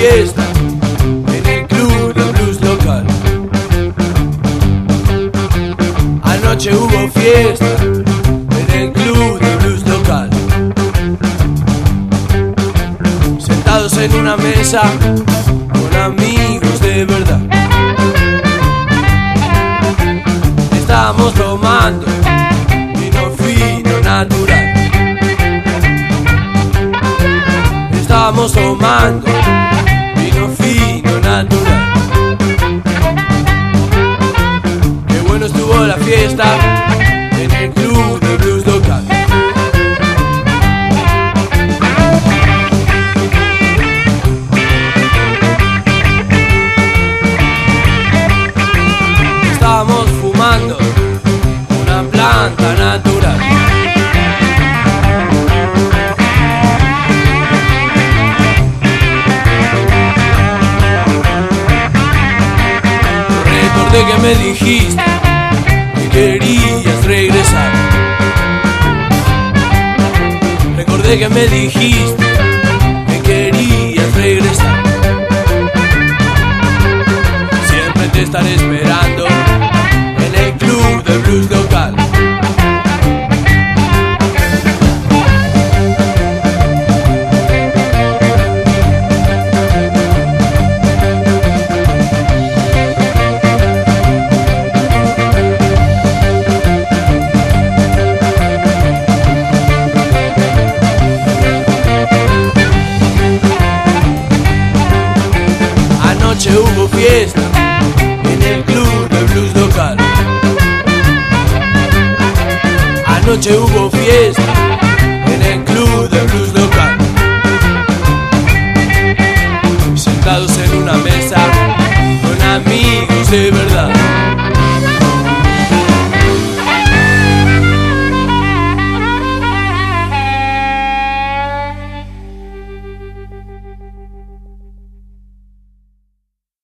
en el club de blues local. Anoche hubo fiesta en el club de blues local. Sentados en una mesa con amigos de verdad. Estamos tomando vino fino natural. Estamos tomando estuvo la fiesta en el club de blues local. Estábamos fumando una planta natural. Recordé que me dijiste querías regresar. Recordé que me dijiste que querías regresar. Siempre te estaré esperando en el club de blues Anoche hubo fiesta en el club de blues local. Anoche hubo fiesta en el club de blues local. Sentados en una mesa con amigos de verdad.